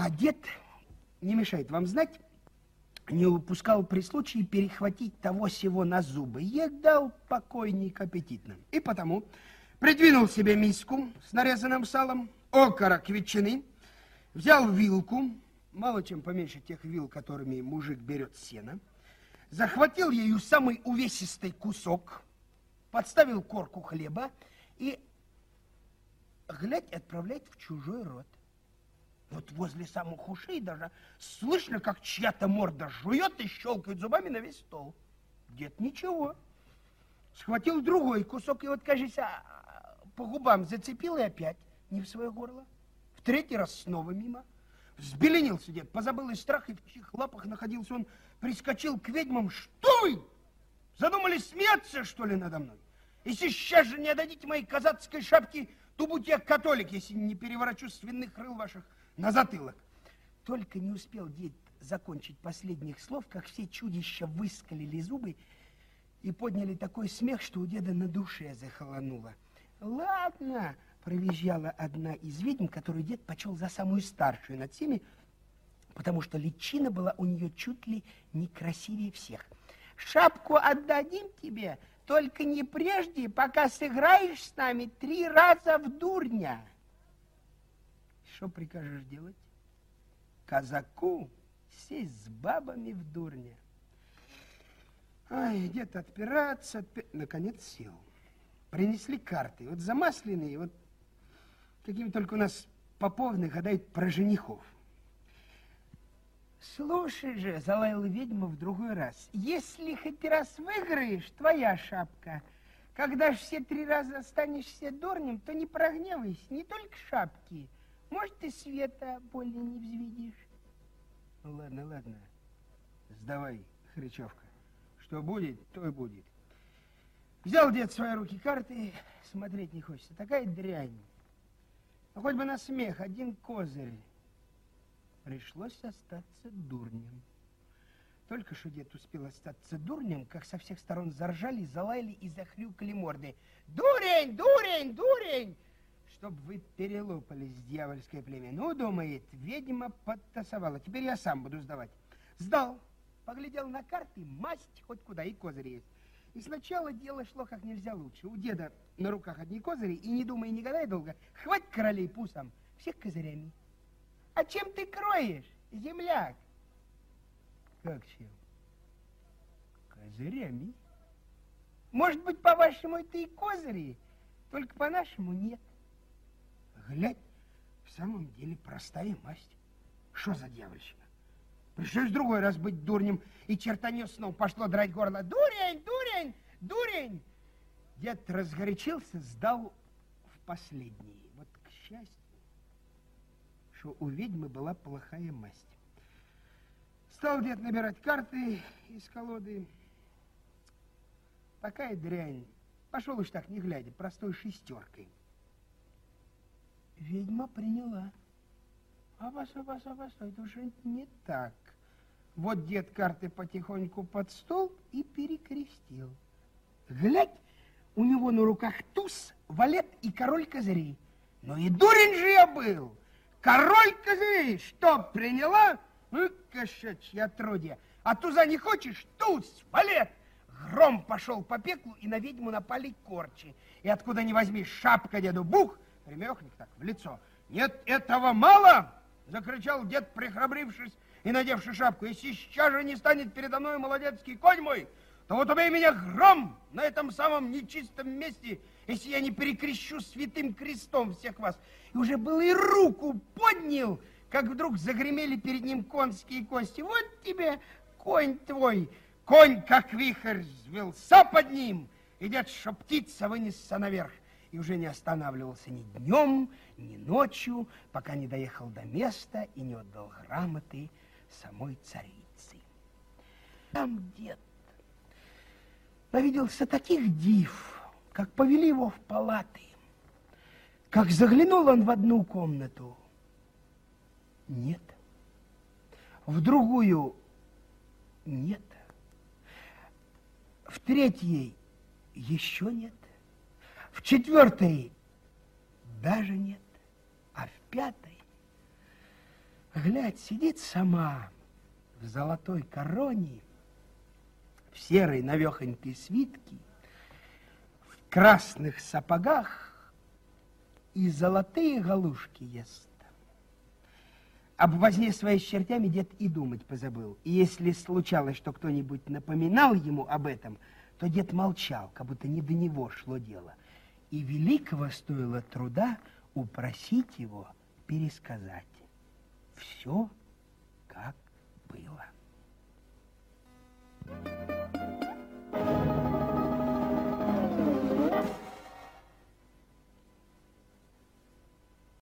А дед, не мешает вам знать, не упускал при случае перехватить того сего на зубы. Едал покойник аппетитно. И потому придвинул себе миску с нарезанным салом, окорок ветчины, взял вилку, мало чем поменьше тех вил, которыми мужик берет сено, захватил ею самый увесистый кусок, подставил корку хлеба и, глядь, отправляет в чужой рот. Вот возле самых ушей даже слышно, как чья-то морда жует и щелкает зубами на весь стол. Дед ничего. Схватил другой кусок и вот, кажется, по губам зацепил и опять не в свое горло. В третий раз снова мимо. Взбеленился дед, позабыл и страх, и в чьих лапах находился он, прискочил к ведьмам. Что вы? Задумали смеяться, что ли, надо мной? И сейчас же не отдадите моей казацкой шапки, то будь я католик, если не переворачу свиных крыл ваших на затылок. Только не успел дед закончить последних слов, как все чудища выскалили зубы и подняли такой смех, что у деда на душе захолонуло. Ладно, провизжала одна из ведьм, которую дед почел за самую старшую над всеми, потому что личина была у нее чуть ли не красивее всех. Шапку отдадим тебе, только не прежде, пока сыграешь с нами три раза в дурня. Что прикажешь делать? Казаку сесть с бабами в дурня. Ай, где-то отпираться, отпи... наконец сел. Принесли карты, вот замасленные, вот Какими только у нас поповны гадают про женихов. Слушай же, залаяла ведьма в другой раз, если хоть раз выиграешь, твоя шапка. Когда ж все три раза останешься дурнем, то не прогневайся, не только шапки. Может, и света более не взведешь. Ну, ладно, ладно. Сдавай, Хричевка. Что будет, то и будет. Взял дед в свои руки карты, смотреть не хочется. Такая дрянь. Ну, хоть бы на смех, один козырь. Пришлось остаться дурнем. Только что дед успел остаться дурнем, как со всех сторон заржали, залаяли и захрюкали морды. Дурень, дурень, дурень! Чтоб вы перелопались, дьявольское племя. Ну, думает, ведьма подтасовала. Теперь я сам буду сдавать. Сдал. Поглядел на карты, масть хоть куда и козырь есть. И сначала дело шло как нельзя лучше. У деда на руках одни козыри, и не думая, не гадай долго, хватит королей пусом, всех козырями. А чем ты кроешь, земляк? Как чем? Козырями. Может быть, по-вашему, это и козыри, только по-нашему нет. Глядь, в самом деле простая масть. Что за дьявольщина? Пришлось другой раз быть дурнем, и чертанё снова пошло драть горло. Дурень, дурень, дурень! Дед разгорячился, сдал в последний. Вот к счастью, что у ведьмы была плохая масть. Стал дед набирать карты из колоды. Такая дрянь. Пошел уж так, не глядя, простой шестеркой. Ведьма приняла. А вас, а вас, а вас, это уже не так. Вот дед карты потихоньку под стол и перекрестил. Глядь, у него на руках туз, валет и король козырей. Ну и дурень же я был. Король козырей, что, приняла? Ну, кошачье отродье. А туза не хочешь? Туз, валет. Гром пошел по пеклу, и на ведьму напали корчи. И откуда ни возьми, шапка деду бух, примехник так в лицо. Нет, этого мало, закричал дед, прихрабрившись, и надевши шапку, если сейчас же не станет передо мной молодецкий конь мой, то вот убей меня гром на этом самом нечистом месте, если я не перекрещу святым крестом всех вас. И уже был и руку поднял, как вдруг загремели перед ним конские кости. Вот тебе конь твой, конь, как вихрь, взвелся под ним, и дед, что птица вынесся наверх и уже не останавливался ни днем, ни ночью, пока не доехал до места и не отдал грамоты самой царицы. Там дед навиделся таких див, как повели его в палаты, как заглянул он в одну комнату. Нет. В другую нет. В третьей еще нет. В четвертой даже нет. А в пятой Глядь, сидит сама в золотой короне, в серой навехонькой свитке, в красных сапогах и золотые галушки ест. Об возне своей с чертями дед и думать позабыл. И если случалось, что кто-нибудь напоминал ему об этом, то дед молчал, как будто не до него шло дело. И великого стоило труда упросить его пересказать. Все